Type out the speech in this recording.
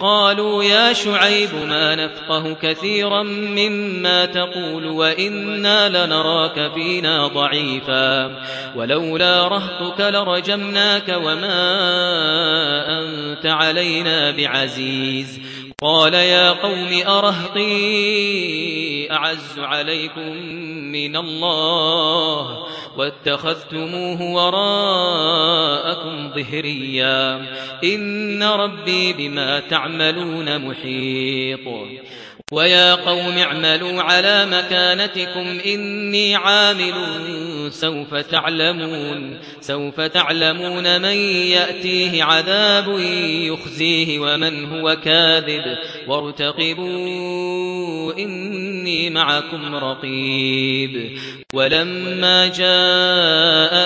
قالوا يا شعيب ما نفقه كثيرا مما تقول وإنا لنراك فينا ضعيفا ولولا رهتك لرجمناك وما أنت علينا بعزيز قال يا قوم أرهقي أعز عليكم من الله واتخذتموه وراءكم ظهريا. إن ربي بما تعملون محيط. ويا قوم اعملوا على مكانتكم إني عامل سوف تعلمون. سوف تعلمون من يأتيه عذاب يخزيه ومن هو كاذب. وارتقبوا إني معكم رقيب. ولما جاء